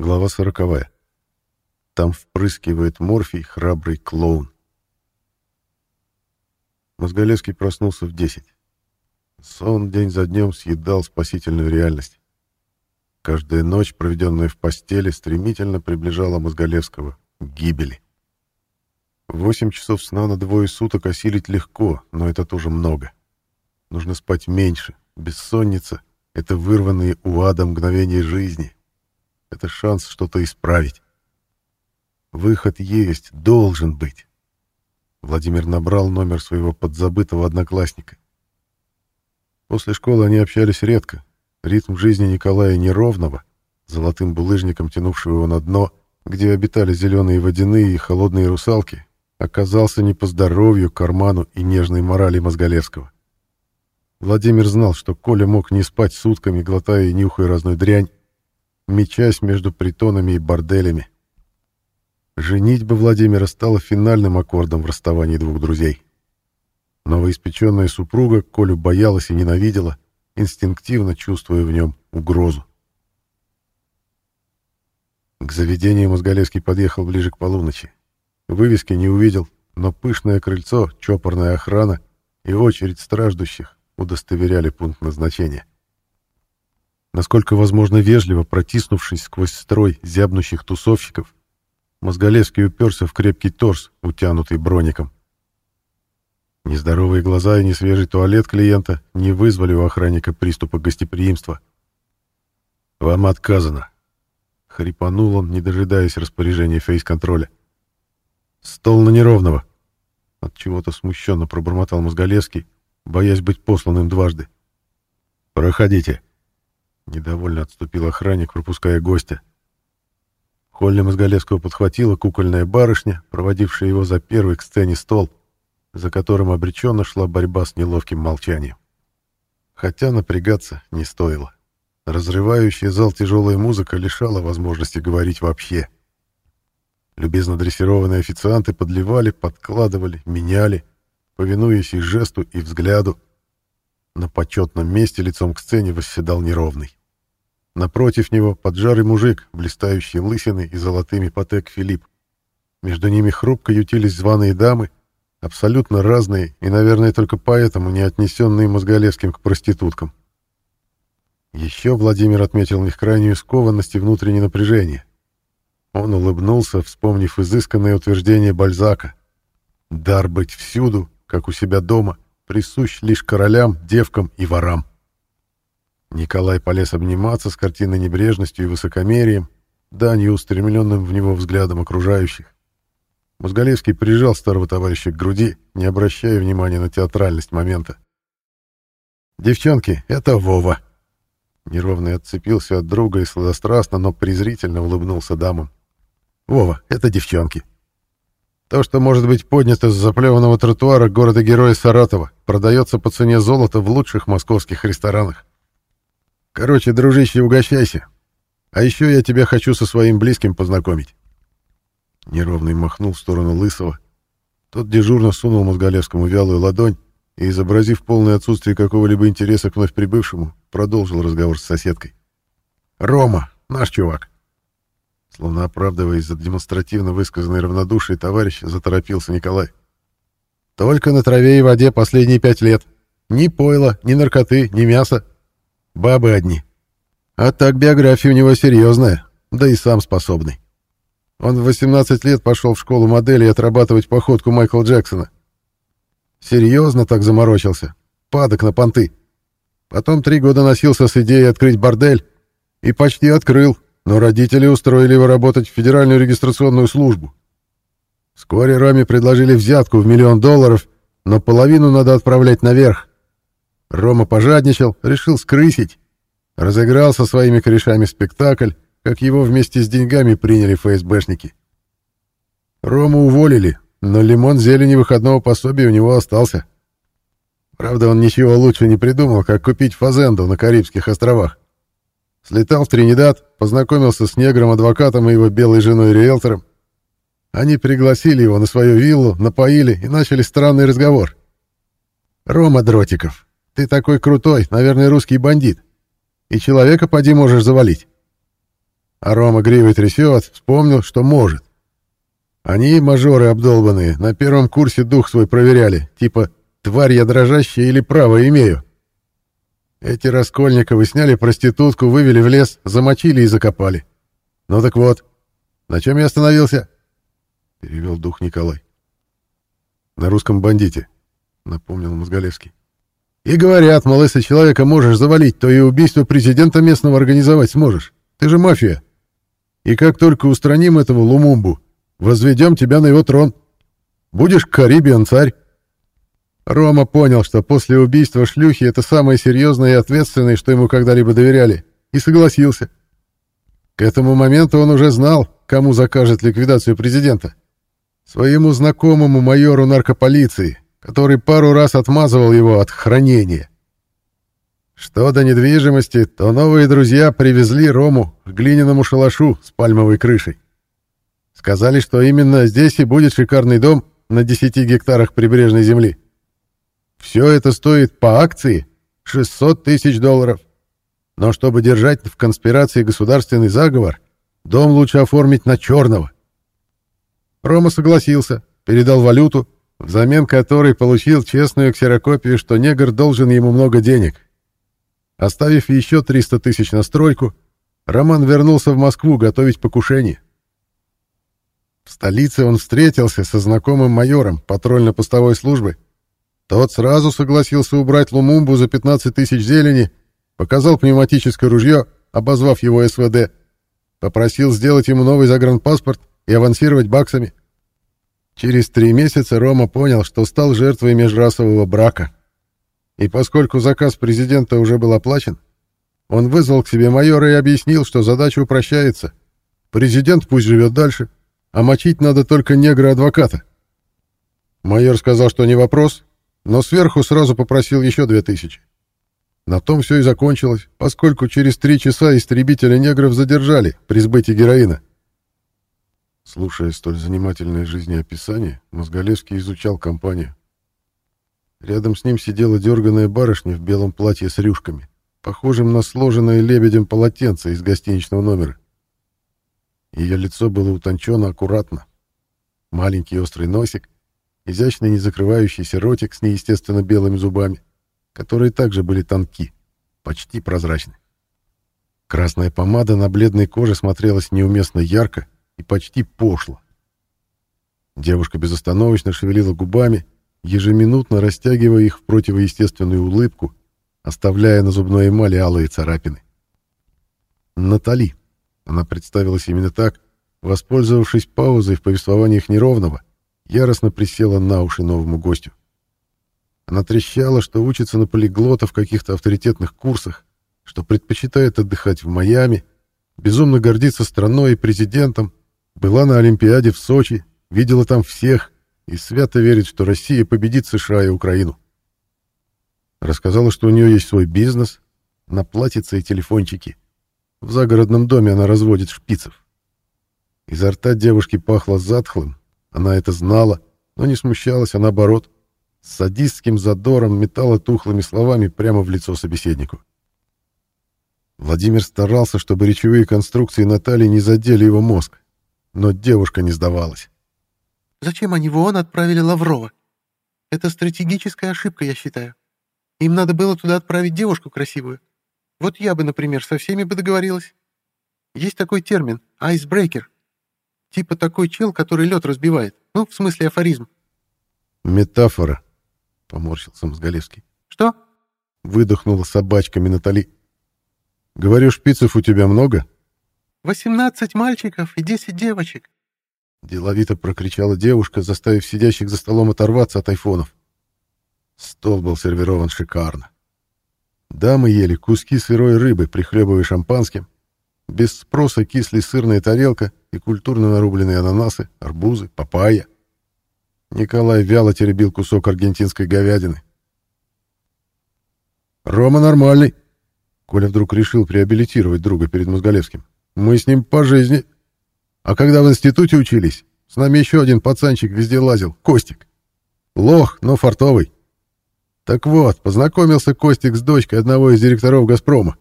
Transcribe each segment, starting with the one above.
Глава сороковая. Там впрыскивает морфий храбрый клоун. Мозголевский проснулся в десять. Сон день за днем съедал спасительную реальность. Каждая ночь, проведенная в постели, стремительно приближала Мозголевского к гибели. Восемь часов сна на двое суток осилить легко, но это тоже много. Нужно спать меньше. Бессонница — это вырванные у ада мгновения жизни. Это шанс что-то исправить. Выход есть, должен быть. Владимир набрал номер своего подзабытого одноклассника. После школы они общались редко. Ритм жизни Николая Неровного, золотым булыжником тянувшего его на дно, где обитали зеленые водяные и холодные русалки, оказался не по здоровью, карману и нежной морали Мозголевского. Владимир знал, что Коля мог не спать сутками, глотая и нюхая разную дрянь, мечась между притонами и борделями. Женитьба Владимира стала финальным аккордом в расставании двух друзей. Новоиспеченная супруга Колю боялась и ненавидела, инстинктивно чувствуя в нем угрозу. К заведению Мозголевский подъехал ближе к полуночи. Вывески не увидел, но пышное крыльцо, чопорная охрана и очередь страждущих удостоверяли пункт назначения. Насколько возможно вежливо протиснувшись сквозь строй зябнущих тусовщиков, Мозголевский уперся в крепкий торс, утянутый броником. Нездоровые глаза и несвежий туалет клиента не вызвали у охранника приступа гостеприимства. «Вам отказано», — хрипанул он, не дожидаясь распоряжения фейс-контроля. «Стол на неровного», — от чего то смущенно пробормотал Мозголевский, боясь быть посланным дважды. «Проходите», — недовольно отступил охранник, пропуская гостя. Холли Мозголевского подхватила кукольная барышня, проводившая его за первый к сцене стол — за которым обреченно шла борьба с неловким молчанием. Хотя напрягаться не стоило. Разрывающая зал тяжелая музыка лишала возможности говорить вообще. Любезно дрессированные официанты подливали, подкладывали, меняли, повинуясь и жесту, и взгляду. На почетном месте лицом к сцене восседал неровный. Напротив него поджарый мужик, блистающий лысиной и золотыми патек Филипп. Между ними хрупко ютились званые дамы, Абсолютно разные и, наверное, только поэтому не отнесенные Мозголевским к проституткам. Еще Владимир отметил их крайнюю скованность и внутреннее напряжение. Он улыбнулся, вспомнив изысканное утверждение Бальзака. «Дар быть всюду, как у себя дома, присущ лишь королям, девкам и ворам». Николай полез обниматься с картиной небрежностью и высокомерием, данью устремленным в него взглядом окружающих. Мозголевский прижал старого товарища к груди, не обращая внимания на театральность момента. «Девчонки, это Вова!» Неровный отцепился от друга и сладострастно, но презрительно улыбнулся дамам. «Вова, это девчонки!» То, что может быть поднято с заплеванного тротуара города-героя Саратова, продается по цене золота в лучших московских ресторанах. Короче, дружище, угощайся. А еще я тебя хочу со своим близким познакомить. Неровный махнул в сторону Лысого. Тот дежурно сунул Мозголевскому вялую ладонь и, изобразив полное отсутствие какого-либо интереса к вновь прибывшему, продолжил разговор с соседкой. «Рома, наш чувак!» Словно оправдываясь за демонстративно высказанное равнодушие товарища, заторопился Николай. «Только на траве и воде последние пять лет. Ни пойла, ни наркоты, ни мяса. Бабы одни. А так биография у него серьезная, да и сам способный. Он в 18 лет пошел в школу моделей отрабатывать походку Майкла Джексона. Серьезно так заморочился. Падок на понты. Потом три года носился с идеей открыть бордель. И почти открыл, но родители устроили его работать в Федеральную регистрационную службу. Вскоре Роме предложили взятку в миллион долларов, но половину надо отправлять наверх. Рома пожадничал, решил скрысить. Разыграл со своими корешами спектакль, как его вместе с деньгами приняли ФСБшники. Рому уволили, но лимон зелени выходного пособия у него остался. Правда, он ничего лучше не придумал, как купить фазенду на Карибских островах. Слетал в Тринидад, познакомился с негром-адвокатом и его белой женой-риэлтором. Они пригласили его на свою виллу, напоили и начали странный разговор. «Рома Дротиков, ты такой крутой, наверное, русский бандит. И человека поди можешь завалить. А Рома гривой трясет, вспомнил, что может. Они, мажоры обдолбанные, на первом курсе дух свой проверяли, типа «тварь я дрожащая или право имею». Эти Раскольниковы сняли проститутку, вывели в лес, замочили и закопали. Ну так вот, на чем я остановился? Перевел дух Николай. На русском бандите, напомнил Мозголевский. И говорят, мол, если человека можешь завалить, то и убийство президента местного организовать сможешь. Ты же мафия. И как только устраним этого Лумумбу, Возведем тебя на его трон. Будешь Карибиан царь. Рома понял, что после убийства шлюхи это самое серьезное и ответственное, что ему когда-либо доверяли, и согласился. К этому моменту он уже знал, кому закажет ликвидацию президента. Своему знакомому майору наркополиции, который пару раз отмазывал его от хранения. Что до недвижимости, то новые друзья привезли Рому к глиняному шалашу с пальмовой крышей. Сказали, что именно здесь и будет шикарный дом на 10 гектарах прибрежной земли. Все это стоит по акции 600 тысяч долларов. Но чтобы держать в конспирации государственный заговор, дом лучше оформить на черного. Рома согласился, передал валюту, взамен которой получил честную ксерокопию, что негр должен ему много денег. Оставив еще 300 тысяч на стройку, Роман вернулся в Москву готовить покушение. В столице он встретился со знакомым майором патрульно-постовой службы. Тот сразу согласился убрать Лумумбу за 15 тысяч зелени, показал пневматическое ружье, обозвав его СВД, попросил сделать ему новый загранпаспорт и авансировать баксами. Через три месяца Рома понял, что стал жертвой межрасового брака. И поскольку заказ президента уже был оплачен, он вызвал к себе майора и объяснил, что задача упрощается. Президент пусть живет дальше, а мочить надо только негра-адвоката. Майор сказал, что не вопрос, но сверху сразу попросил еще две тысячи. На том все и закончилось, поскольку через три часа истребителя негров задержали при сбытии героина. Слушая столь занимательное жизнеописание, Мозголевский изучал компанию. Рядом с ним сидела дерганая барышня в белом платье с рюшками, похожим на сложенное лебедем полотенце из гостиничного номера. Ее лицо было утончено аккуратно. Маленький острый носик, изящный незакрывающийся ротик с неестественно белыми зубами, которые также были тонки, почти прозрачны. Красная помада на бледной коже смотрелась неуместно ярко и почти пошло. Девушка безостановочно шевелила губами, ежеминутно растягивая их в противоестественную улыбку, оставляя на зубной эмали алые царапины. Натали. Она представилась именно так, воспользовавшись паузой в повествованиях неровного, яростно присела на уши новому гостю. Она трещала, что учится на полиглота в каких-то авторитетных курсах, что предпочитает отдыхать в Майами, безумно гордится страной и президентом, была на Олимпиаде в Сочи, видела там всех и свято верит, что Россия победит США и Украину. Рассказала, что у нее есть свой бизнес, на платьице и телефончики. В загородном доме она разводит шпицев. Изо рта девушки пахло затхлым, она это знала, но не смущалась, а наоборот, с садистским задором метала тухлыми словами прямо в лицо собеседнику. Владимир старался, чтобы речевые конструкции Натальи не задели его мозг, но девушка не сдавалась. «Зачем они в ООН отправили Лаврова? Это стратегическая ошибка, я считаю. Им надо было туда отправить девушку красивую. Вот я бы, например, со всеми бы договорилась. Есть такой термин — айсбрейкер. Типа такой чел, который лед разбивает. Ну, в смысле афоризм. Метафора, — поморщился Мозголевский. Что? Выдохнула собачками Натали. Говорю, шпицев у тебя много? Восемнадцать мальчиков и десять девочек. Деловито прокричала девушка, заставив сидящих за столом оторваться от айфонов. Стол был сервирован шикарно. Дамы ели куски сырой рыбы, прихлебывая шампанским. Без спроса кисли сырная тарелка и культурно нарубленные ананасы, арбузы, папайя. Николай вяло теребил кусок аргентинской говядины. «Рома нормальный!» Коля вдруг решил приабилитировать друга перед Мозголевским. «Мы с ним по жизни. А когда в институте учились, с нами еще один пацанчик везде лазил, Костик. Лох, но фартовый. Так вот, познакомился Костик с дочкой одного из директоров «Газпрома».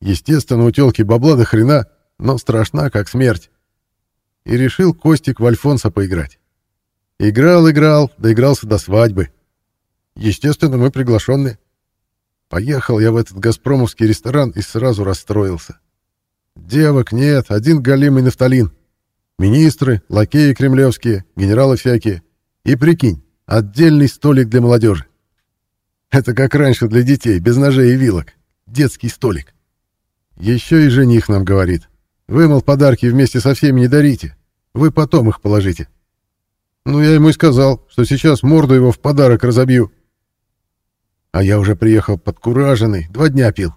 Естественно, у тёлки бабла до хрена, но страшна, как смерть. И решил Костик в Альфонса поиграть. Играл, играл, доигрался до свадьбы. Естественно, мы приглашенные. Поехал я в этот газпромовский ресторан и сразу расстроился. Девок нет, один галимый нафталин. Министры, лакеи кремлевские, генералы всякие. И прикинь, отдельный столик для молодежи. Это как раньше для детей, без ножей и вилок. Детский столик. Еще и жених нам говорит. Вы, мол, подарки вместе со всеми не дарите. Вы потом их положите. Ну, я ему и сказал, что сейчас морду его в подарок разобью. А я уже приехал подкураженный, два дня пил.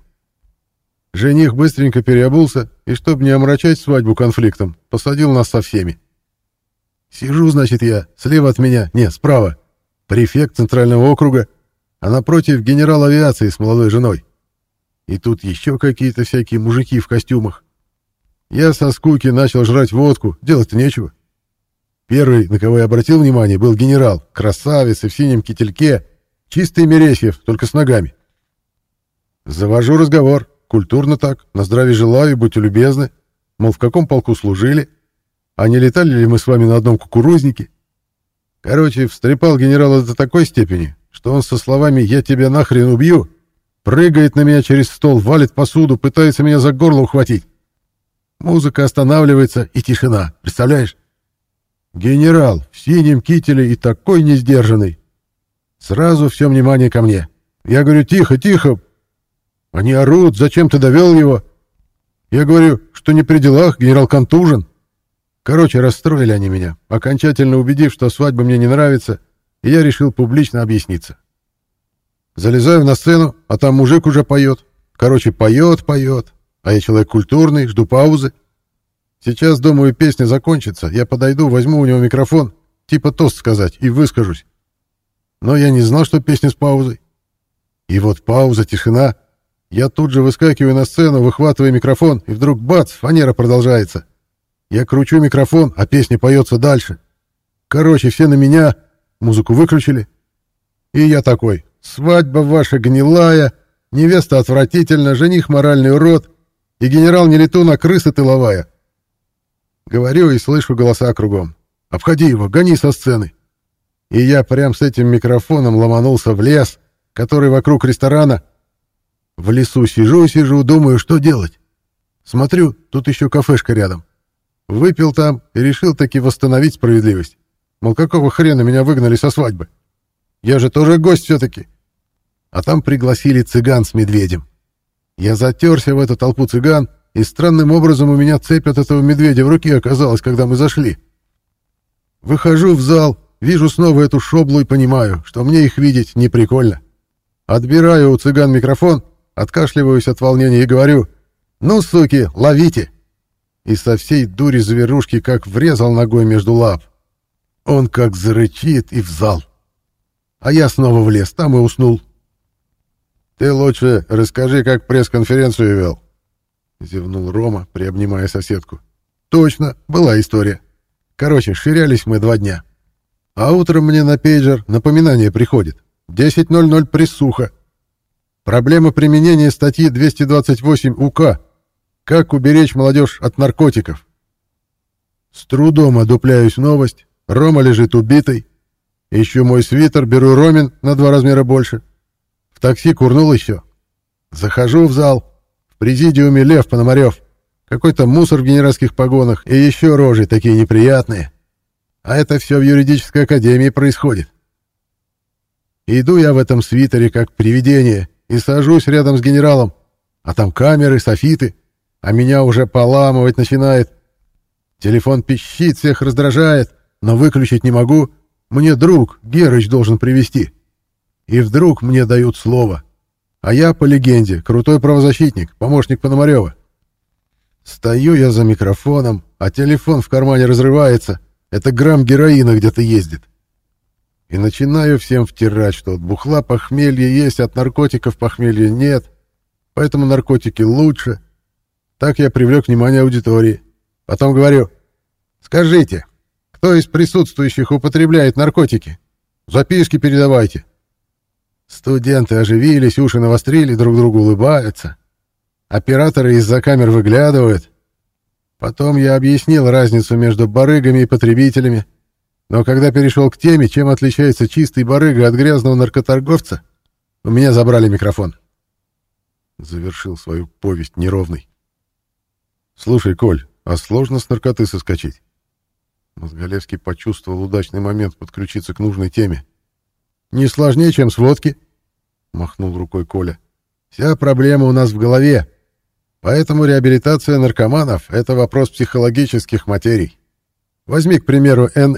Жених быстренько переобулся и, чтобы не омрачать свадьбу конфликтом, посадил нас со всеми. Сижу, значит, я, слева от меня, не, справа, префект Центрального округа, а напротив генерал авиации с молодой женой. И тут еще какие-то всякие мужики в костюмах. Я со скуки начал жрать водку, делать-то нечего. Первый, на кого я обратил внимание, был генерал, красавец и в синем кительке, чистый Мересьев, только с ногами. Завожу разговор, культурно так, на здравие желаю, будьте любезны, мол, в каком полку служили, а не летали ли мы с вами на одном кукурузнике. Короче, встрепал генерала до такой степени, что он со словами «я тебя нахрен убью» прыгает на меня через стол, валит посуду, пытается меня за горло ухватить. Музыка останавливается и тишина, представляешь? Генерал в синем кителе и такой несдержанный. Сразу все внимание ко мне. Я говорю, тихо, тихо. Они орут, зачем ты довел его? Я говорю, что не при делах, генерал контужен. Короче, расстроили они меня, окончательно убедив, что свадьба мне не нравится, и я решил публично объясниться. Залезаю на сцену, а там мужик уже поет. Короче, поет, поет. А я человек культурный, жду паузы. Сейчас, думаю, песня закончится. Я подойду, возьму у него микрофон, типа тост сказать, и выскажусь. Но я не знал, что песня с паузой. И вот пауза, тишина. Я тут же выскакиваю на сцену, выхватываю микрофон, и вдруг бац, фанера продолжается. Я кручу микрофон, а песня поется дальше. Короче, все на меня, музыку выключили. И я такой, свадьба ваша гнилая, невеста отвратительна, жених моральный урод, и генерал не а крыса тыловая. Говорю и слышу голоса кругом. «Обходи его, гони со сцены!» И я прям с этим микрофоном ломанулся в лес, который вокруг ресторана. В лесу сижу-сижу, думаю, что делать. Смотрю, тут еще кафешка рядом. Выпил там и решил таки восстановить справедливость. Мол, какого хрена меня выгнали со свадьбы? Я же тоже гость все-таки. А там пригласили цыган с медведем. Я затерся в эту толпу цыган, и странным образом у меня цепь от этого медведя в руке оказалась, когда мы зашли. Выхожу в зал, вижу снова эту шоблу и понимаю, что мне их видеть не прикольно. Отбираю у цыган микрофон, откашливаюсь от волнения и говорю «Ну, суки, ловите!» И со всей дури зверушки как врезал ногой между лап. Он как зарычит и в зал. А я снова в лес, там и уснул. «Ты лучше расскажи, как пресс-конференцию вел», — зевнул Рома, приобнимая соседку. «Точно, была история. Короче, ширялись мы два дня. А утром мне на пейджер напоминание приходит. 10.00 присуха. Проблема применения статьи 228 УК. Как уберечь молодежь от наркотиков. С трудом одупляюсь новость. Рома лежит убитый. Ищу мой свитер, беру Ромин на два размера больше. В такси курнул еще. Захожу в зал президиуме Лев Пономарев. Какой-то мусор в генеральских погонах и еще рожи такие неприятные. А это все в юридической академии происходит. Иду я в этом свитере как привидение и сажусь рядом с генералом. А там камеры, софиты, а меня уже поламывать начинает. Телефон пищит, всех раздражает, но выключить не могу. Мне друг, Герыч, должен привести. И вдруг мне дают слово — а я, по легенде, крутой правозащитник, помощник Пономарева. Стою я за микрофоном, а телефон в кармане разрывается. Это грамм героина где-то ездит. И начинаю всем втирать, что от бухла похмелье есть, от наркотиков похмелья нет, поэтому наркотики лучше. Так я привлек внимание аудитории. Потом говорю, скажите, кто из присутствующих употребляет наркотики? Записки передавайте. Студенты оживились, уши навострили, друг другу улыбаются. Операторы из-за камер выглядывают. Потом я объяснил разницу между барыгами и потребителями, но когда перешел к теме, чем отличается чистый барыга от грязного наркоторговца, у меня забрали микрофон. Завершил свою повесть неровный. Слушай, Коль, а сложно с наркоты соскочить? Мозголевский почувствовал удачный момент подключиться к нужной теме. «Не сложнее, чем с водки», — махнул рукой Коля. «Вся проблема у нас в голове. Поэтому реабилитация наркоманов — это вопрос психологических материй. Возьми, к примеру, НА».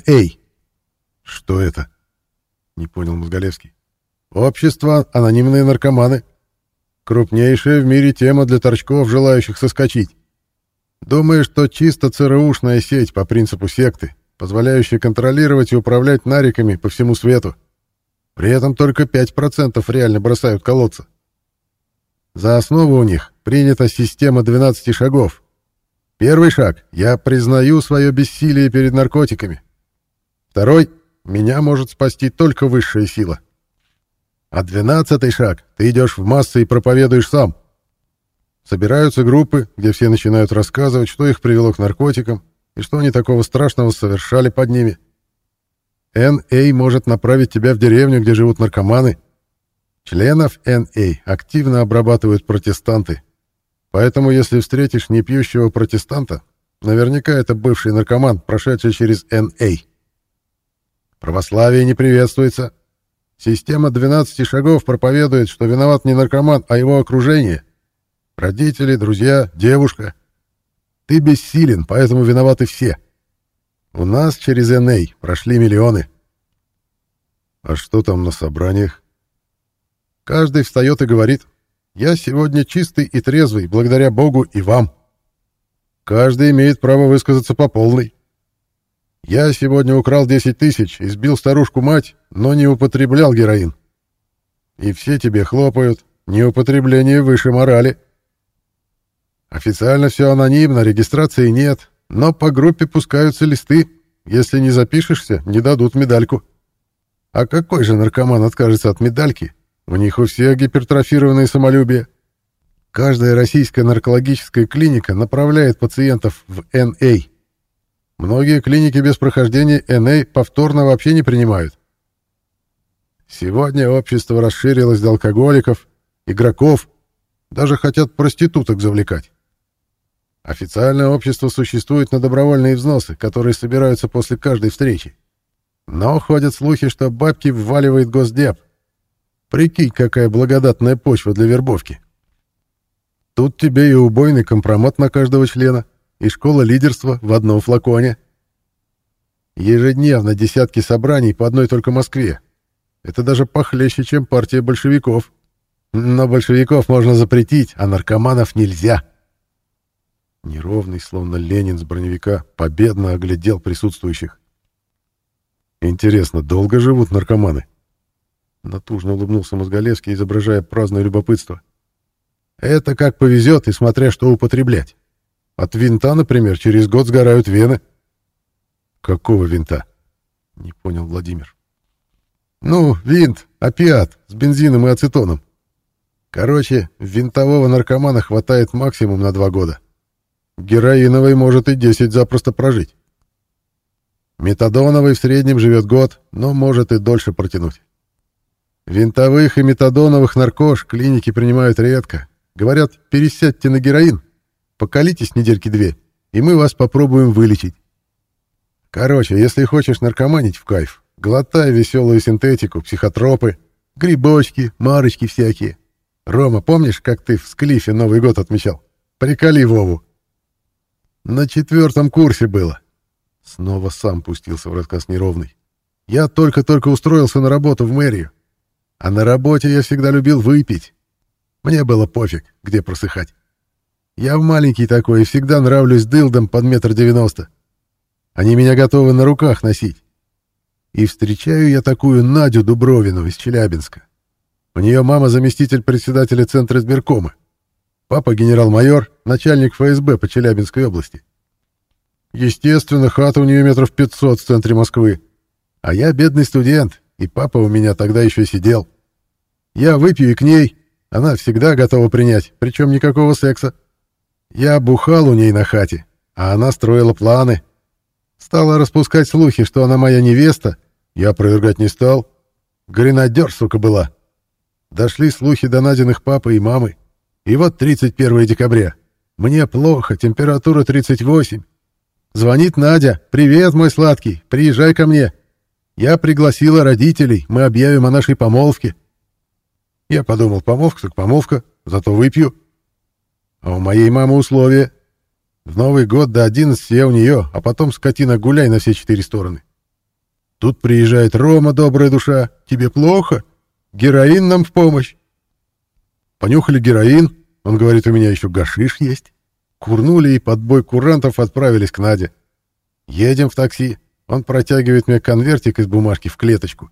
«Что это?» — не понял Мозголевский. «Общество «Анонимные наркоманы». Крупнейшая в мире тема для торчков, желающих соскочить. Думаю, что чисто ЦРУшная сеть по принципу секты, позволяющая контролировать и управлять нариками по всему свету. При этом только 5% реально бросают колодца. За основу у них принята система 12 шагов. Первый шаг — я признаю свое бессилие перед наркотиками. Второй — меня может спасти только высшая сила. А двенадцатый шаг — ты идешь в массы и проповедуешь сам — Собираются группы, где все начинают рассказывать, что их привело к наркотикам и что они такого страшного совершали под ними. НА может направить тебя в деревню, где живут наркоманы. Членов НА активно обрабатывают протестанты. Поэтому, если встретишь непьющего протестанта, наверняка это бывший наркоман, прошедший через НА. Православие не приветствуется. Система 12 шагов проповедует, что виноват не наркоман, а его окружение — Родители, друзья, девушка. Ты бессилен, поэтому виноваты все. У нас через НА прошли миллионы. А что там на собраниях? Каждый встает и говорит, я сегодня чистый и трезвый, благодаря Богу и вам. Каждый имеет право высказаться по полной. Я сегодня украл 10 тысяч, избил старушку-мать, но не употреблял героин. И все тебе хлопают, неупотребление выше морали. Официально все анонимно, регистрации нет, но по группе пускаются листы. Если не запишешься, не дадут медальку. А какой же наркоман откажется от медальки? У них у всех гипертрофированное самолюбие. Каждая российская наркологическая клиника направляет пациентов в НА. Многие клиники без прохождения НА повторно вообще не принимают. Сегодня общество расширилось до алкоголиков, игроков, даже хотят проституток завлекать. Официальное общество существует на добровольные взносы, которые собираются после каждой встречи. Но ходят слухи, что бабки вваливает Госдеп. Прикинь, какая благодатная почва для вербовки. Тут тебе и убойный компромат на каждого члена, и школа лидерства в одном флаконе. Ежедневно десятки собраний по одной только Москве. Это даже похлеще, чем партия большевиков. Но большевиков можно запретить, а наркоманов нельзя. Неровный, словно Ленин с броневика, победно оглядел присутствующих. «Интересно, долго живут наркоманы?» Натужно улыбнулся Мозголевский, изображая праздное любопытство. «Это как повезет, и смотря что употреблять. От винта, например, через год сгорают вены». «Какого винта?» — не понял Владимир. «Ну, винт, опиат, с бензином и ацетоном. Короче, винтового наркомана хватает максимум на два года. Героиновый может и 10 запросто прожить. Метадоновый в среднем живет год, но может и дольше протянуть. Винтовых и метадоновых наркош клиники принимают редко. Говорят, пересядьте на героин, покалитесь недельки две, и мы вас попробуем вылечить. Короче, если хочешь наркоманить в кайф, глотай веселую синтетику, психотропы, грибочки, марочки всякие. Рома, помнишь, как ты в Склифе Новый год отмечал? Приколи Вову. На четвертом курсе было. Снова сам пустился в рассказ неровный. Я только-только устроился на работу в мэрию. А на работе я всегда любил выпить. Мне было пофиг, где просыхать. Я маленький такой и всегда нравлюсь дылдам под метр девяносто. Они меня готовы на руках носить. И встречаю я такую Надю Дубровину из Челябинска. У нее мама заместитель председателя Центра избиркома. Папа генерал-майор, начальник ФСБ по Челябинской области. Естественно, хата у нее метров пятьсот в центре Москвы. А я бедный студент, и папа у меня тогда еще сидел. Я выпью и к ней, она всегда готова принять, причем никакого секса. Я бухал у ней на хате, а она строила планы. Стала распускать слухи, что она моя невеста. Я опровергать не стал. Гренадер, сука, была. Дошли слухи до Надиных папы и мамы. И вот 31 декабря. Мне плохо, температура 38. Звонит Надя. «Привет, мой сладкий, приезжай ко мне». Я пригласила родителей, мы объявим о нашей помолвке. Я подумал, помолвка так помолвка, зато выпью. А у моей мамы условия. В Новый год до 11 я у нее, а потом скотина гуляй на все четыре стороны. Тут приезжает Рома, добрая душа. Тебе плохо? Героин нам в помощь. Понюхали героин. Он говорит, у меня еще гашиш есть. Курнули и под бой курантов отправились к Наде. Едем в такси. Он протягивает мне конвертик из бумажки в клеточку.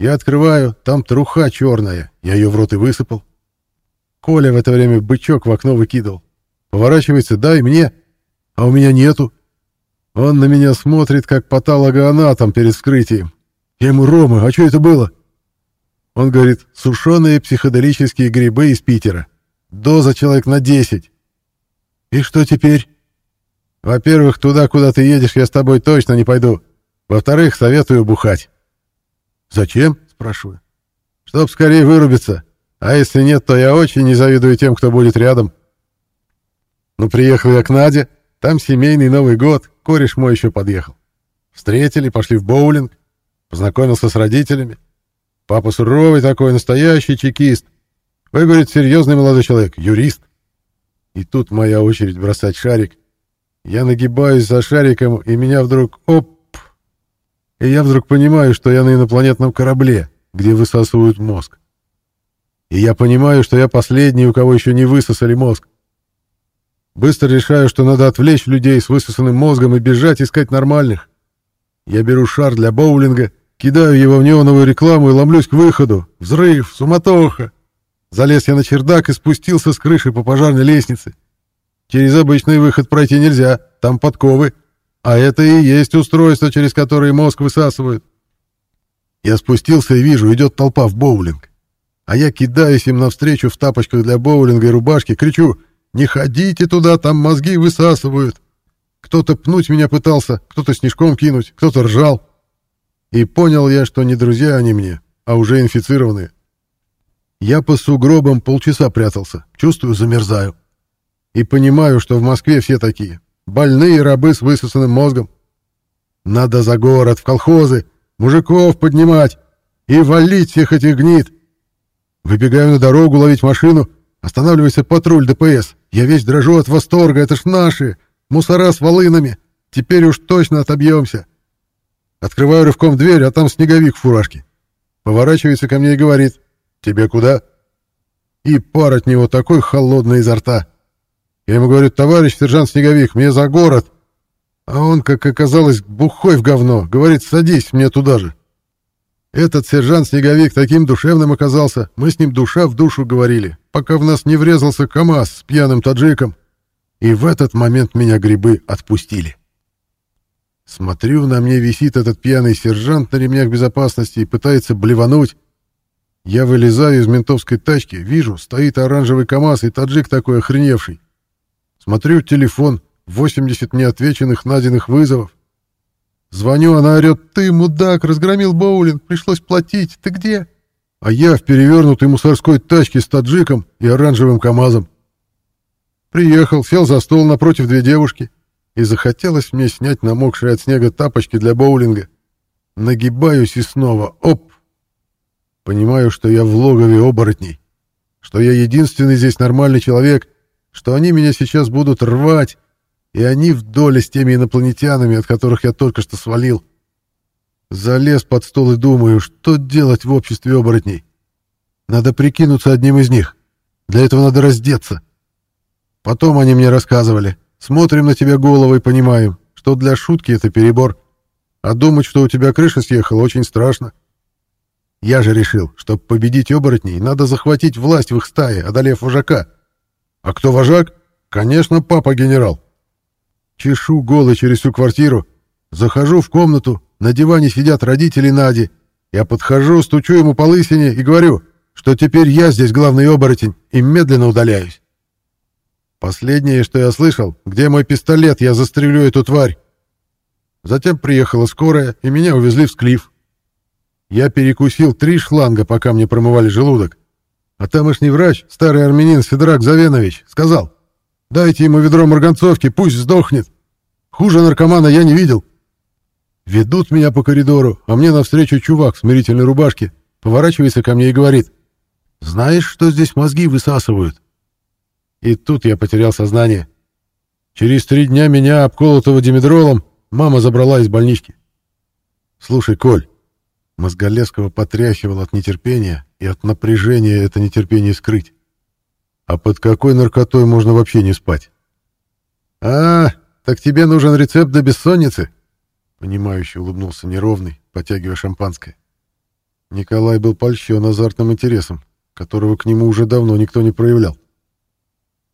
Я открываю, там труха черная. Я ее в рот и высыпал. Коля в это время бычок в окно выкидывал. Поворачивается, дай мне. А у меня нету. Он на меня смотрит, как патологоанатом перед вскрытием. Я ему, Рома, а что это было? Он говорит, сушеные психоделические грибы из Питера. Доза человек на 10. И что теперь? Во-первых, туда, куда ты едешь, я с тобой точно не пойду. Во-вторых, советую бухать. Зачем? Спрашиваю. Чтоб скорее вырубиться. А если нет, то я очень не завидую тем, кто будет рядом. Ну, приехал я к Наде. Там семейный Новый год. Кореш мой еще подъехал. Встретили, пошли в боулинг. Познакомился с родителями. Папа суровый такой, настоящий чекист. Вы, говорит, серьезный молодой человек, юрист. И тут моя очередь бросать шарик. Я нагибаюсь за шариком, и меня вдруг оп! И я вдруг понимаю, что я на инопланетном корабле, где высасывают мозг. И я понимаю, что я последний, у кого еще не высосали мозг. Быстро решаю, что надо отвлечь людей с высосанным мозгом и бежать искать нормальных. Я беру шар для боулинга, кидаю его в неоновую рекламу и ломлюсь к выходу. Взрыв, суматоха. Залез я на чердак и спустился с крыши по пожарной лестнице. Через обычный выход пройти нельзя, там подковы. А это и есть устройство, через которое мозг высасывают. Я спустился и вижу, идет толпа в боулинг. А я кидаюсь им навстречу в тапочках для боулинга и рубашке, кричу «Не ходите туда, там мозги высасывают!» Кто-то пнуть меня пытался, кто-то снежком кинуть, кто-то ржал. И понял я, что не друзья они мне, а уже инфицированные. Я по сугробам полчаса прятался, чувствую, замерзаю. И понимаю, что в Москве все такие. Больные рабы с высосанным мозгом. Надо за город, в колхозы, мужиков поднимать и валить всех этих гнид. Выбегаю на дорогу ловить машину, останавливается патруль ДПС. Я весь дрожу от восторга, это ж наши, мусора с волынами. Теперь уж точно отобьемся. Открываю рывком дверь, а там снеговик в фуражке. Поворачивается ко мне и говорит, «Тебе куда?» И пар от него такой холодный изо рта. Я ему говорю, товарищ сержант Снеговик, мне за город. А он, как оказалось, бухой в говно. Говорит, садись мне туда же. Этот сержант Снеговик таким душевным оказался. Мы с ним душа в душу говорили, пока в нас не врезался КамАЗ с пьяным таджиком. И в этот момент меня грибы отпустили. Смотрю, на мне висит этот пьяный сержант на ремнях безопасности и пытается блевануть. Я вылезаю из ментовской тачки, вижу, стоит оранжевый КамАЗ и таджик такой охреневший. Смотрю телефон, 80 неотвеченных найденных вызовов. Звоню, она орет, ты, мудак, разгромил боулинг, пришлось платить, ты где? А я в перевернутой мусорской тачке с таджиком и оранжевым КамАЗом. Приехал, сел за стол напротив две девушки, и захотелось мне снять намокшие от снега тапочки для боулинга. Нагибаюсь и снова, оп! Понимаю, что я в логове оборотней, что я единственный здесь нормальный человек, что они меня сейчас будут рвать, и они в доле с теми инопланетянами, от которых я только что свалил. Залез под стол и думаю, что делать в обществе оборотней. Надо прикинуться одним из них. Для этого надо раздеться. Потом они мне рассказывали. Смотрим на тебя головой и понимаем, что для шутки это перебор. А думать, что у тебя крыша съехала, очень страшно. Я же решил, чтобы победить оборотней, надо захватить власть в их стае, одолев вожака. А кто вожак? Конечно, папа-генерал. Чешу голый через всю квартиру. Захожу в комнату, на диване сидят родители Нади. Я подхожу, стучу ему по лысине и говорю, что теперь я здесь главный оборотень, и медленно удаляюсь. Последнее, что я слышал, где мой пистолет, я застрелю эту тварь. Затем приехала скорая, и меня увезли в склиф. Я перекусил три шланга, пока мне промывали желудок. А тамошний врач, старый армянин Сидрак Завенович, сказал, «Дайте ему ведро марганцовки, пусть сдохнет. Хуже наркомана я не видел». Ведут меня по коридору, а мне навстречу чувак в смирительной рубашке, поворачивается ко мне и говорит, «Знаешь, что здесь мозги высасывают?» И тут я потерял сознание. Через три дня меня, обколотого димедролом, мама забрала из больнички. «Слушай, Коль, Мозголевского потряхивал от нетерпения, и от напряжения это нетерпение скрыть. А под какой наркотой можно вообще не спать? «А, так тебе нужен рецепт для бессонницы?» Понимающе улыбнулся неровный, потягивая шампанское. Николай был польщен азартным интересом, которого к нему уже давно никто не проявлял.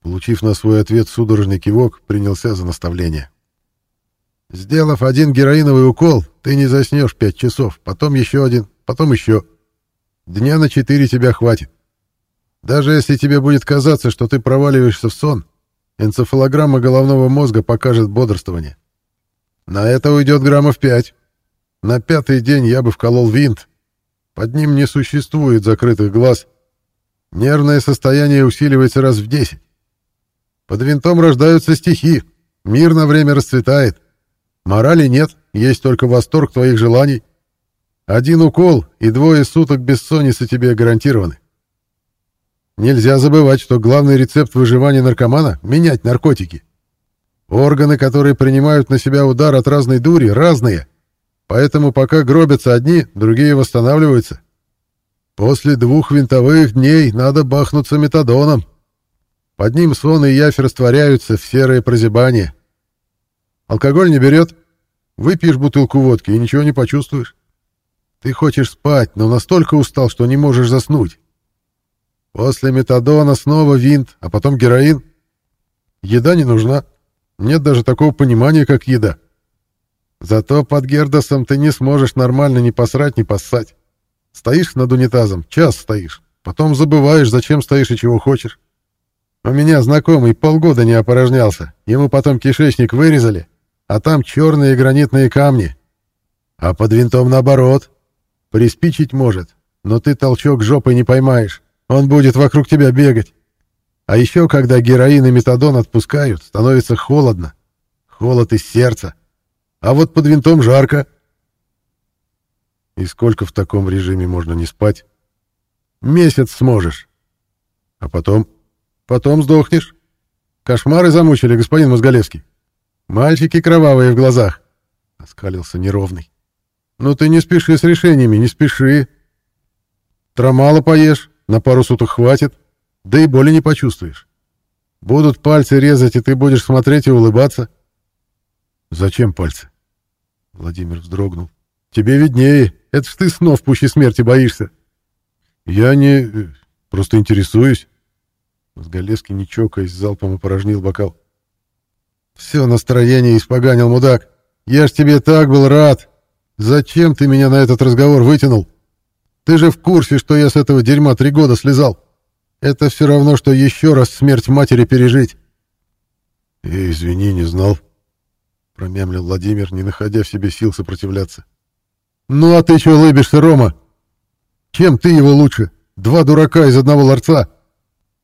Получив на свой ответ судорожный кивок, принялся за наставление. Сделав один героиновый укол, ты не заснешь пять часов, потом еще один, потом еще. Дня на четыре тебя хватит. Даже если тебе будет казаться, что ты проваливаешься в сон, энцефалограмма головного мозга покажет бодрствование. На это уйдет граммов пять. На пятый день я бы вколол винт. Под ним не существует закрытых глаз. Нервное состояние усиливается раз в десять. Под винтом рождаются стихи. Мир на время расцветает. Морали нет, есть только восторг твоих желаний. Один укол и двое суток бессонницы тебе гарантированы. Нельзя забывать, что главный рецепт выживания наркомана — менять наркотики. Органы, которые принимают на себя удар от разной дури, разные. Поэтому пока гробятся одни, другие восстанавливаются. После двух винтовых дней надо бахнуться метадоном. Под ним сон и явь растворяются в серое прозябание. Алкоголь не берет. Выпьешь бутылку водки и ничего не почувствуешь. Ты хочешь спать, но настолько устал, что не можешь заснуть. После метадона снова винт, а потом героин. Еда не нужна. Нет даже такого понимания, как еда. Зато под Гердосом ты не сможешь нормально ни посрать, ни поссать. Стоишь над унитазом, час стоишь, потом забываешь, зачем стоишь и чего хочешь. У меня знакомый полгода не опорожнялся, ему потом кишечник вырезали, а там черные гранитные камни. А под винтом наоборот. Приспичить может, но ты толчок жопой не поймаешь. Он будет вокруг тебя бегать. А еще, когда героин и метадон отпускают, становится холодно. Холод из сердца. А вот под винтом жарко. И сколько в таком режиме можно не спать? Месяц сможешь. А потом? Потом сдохнешь. Кошмары замучили, господин Мозголевский. Мальчики кровавые в глазах, — оскалился неровный. Ну ты не спеши с решениями, не спеши. Трамала поешь, на пару суток хватит, да и боли не почувствуешь. Будут пальцы резать, и ты будешь смотреть и улыбаться. Зачем пальцы? Владимир вздрогнул. Тебе виднее, это ж ты снов пуще смерти боишься. Я не... просто интересуюсь. Мозголевский, не чокаясь, залпом опорожнил бокал. Все настроение испоганил, мудак. Я ж тебе так был рад. Зачем ты меня на этот разговор вытянул? Ты же в курсе, что я с этого дерьма три года слезал. Это все равно, что еще раз смерть матери пережить. И извини, не знал. Промямлил Владимир, не находя в себе сил сопротивляться. Ну а ты чего лыбишься, Рома? Чем ты его лучше? Два дурака из одного ларца.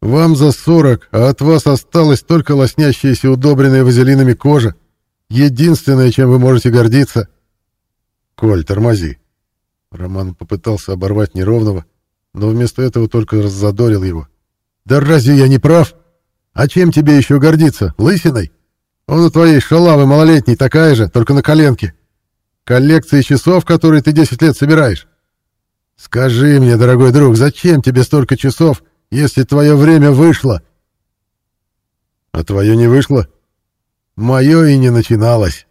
Вам за сорок, а от вас осталась только лоснящаяся удобренная вазелинами кожа. Единственное, чем вы можете гордиться. Коль, тормози. Роман попытался оборвать неровного, но вместо этого только раззадорил его. Да разве я не прав? А чем тебе еще гордиться? Лысиной? Он у твоей шалавы малолетней такая же, только на коленке. Коллекции часов, которые ты 10 лет собираешь. Скажи мне, дорогой друг, зачем тебе столько часов, если твое время вышло. А твое не вышло? Мое и не начиналось.